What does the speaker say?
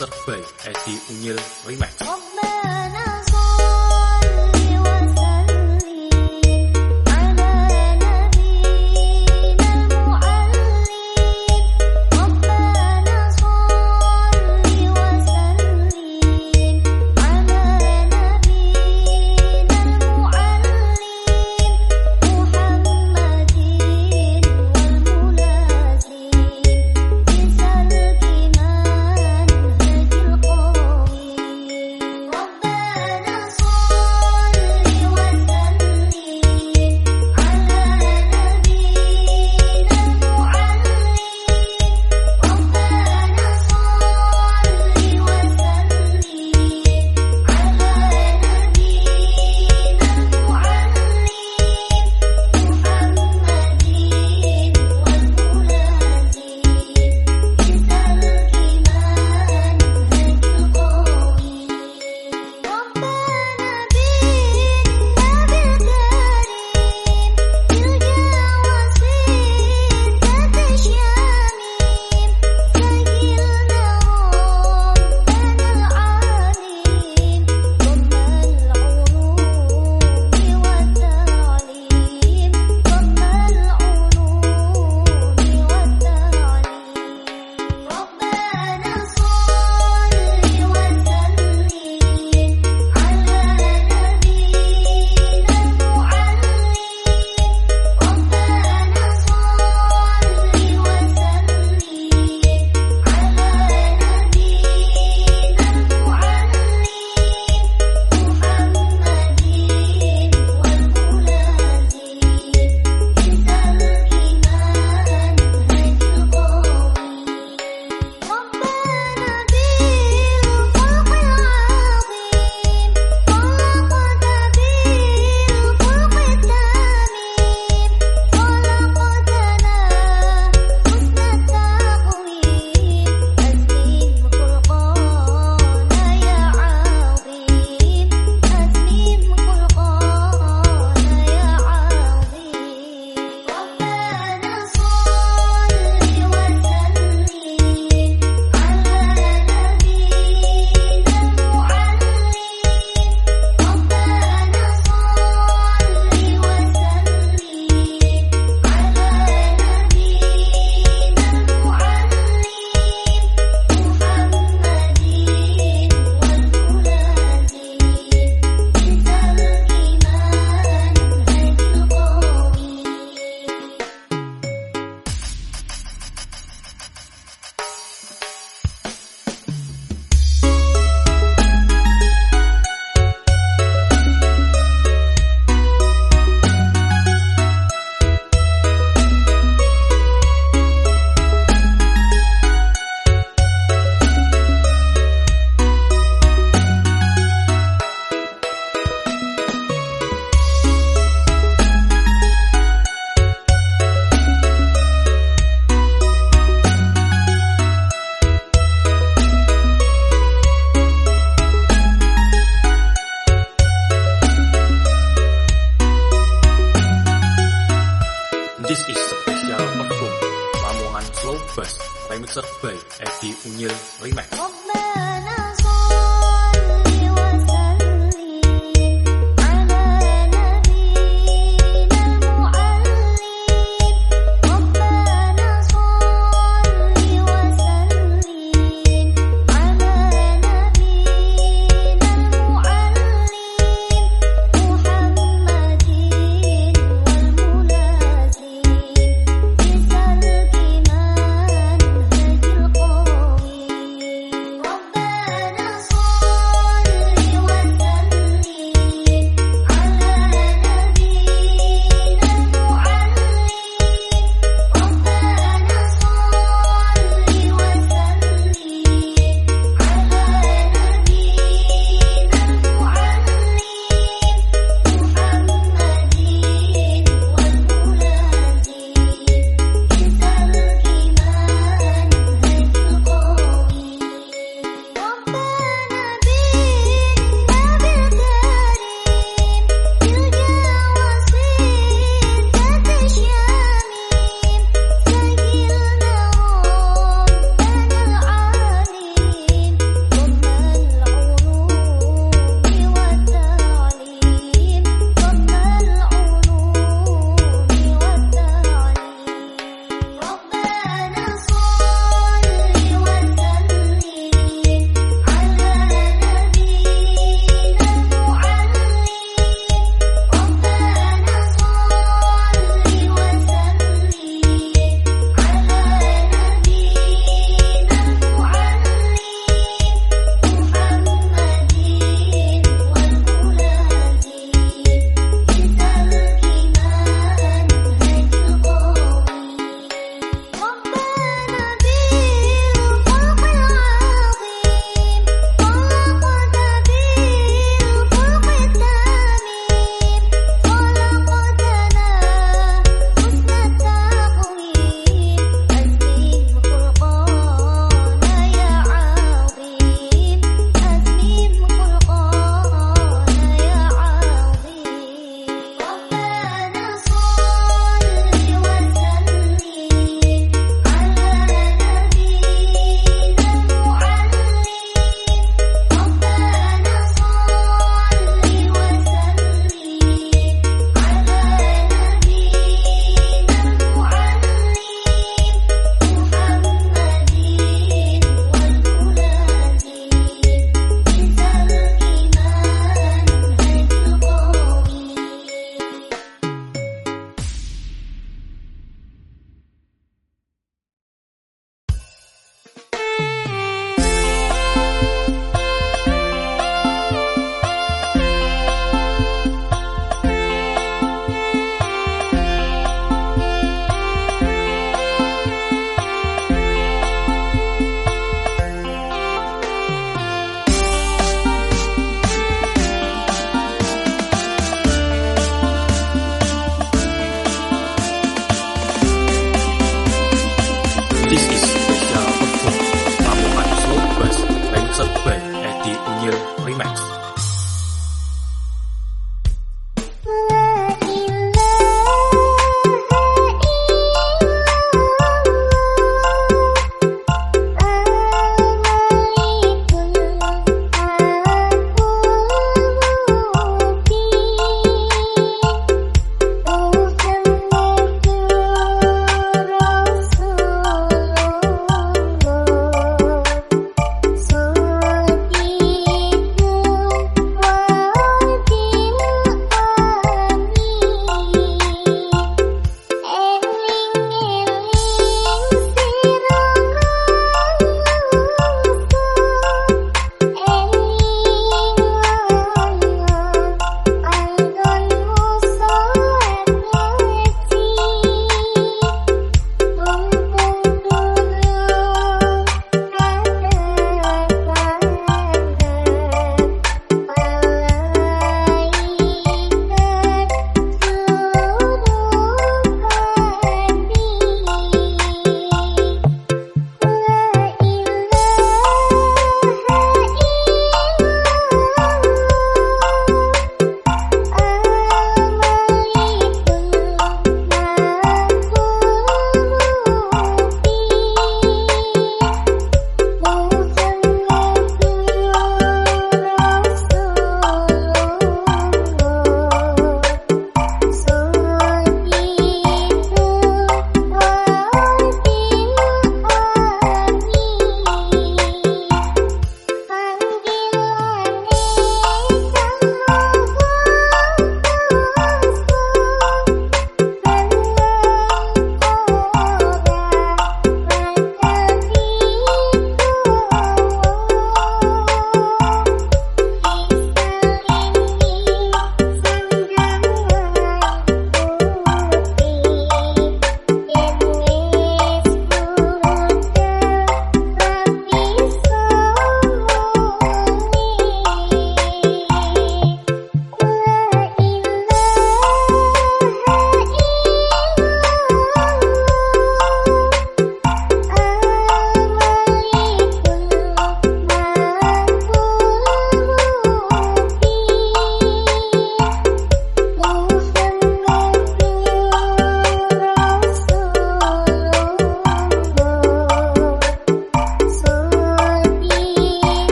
remixer by Edi Unyil Remix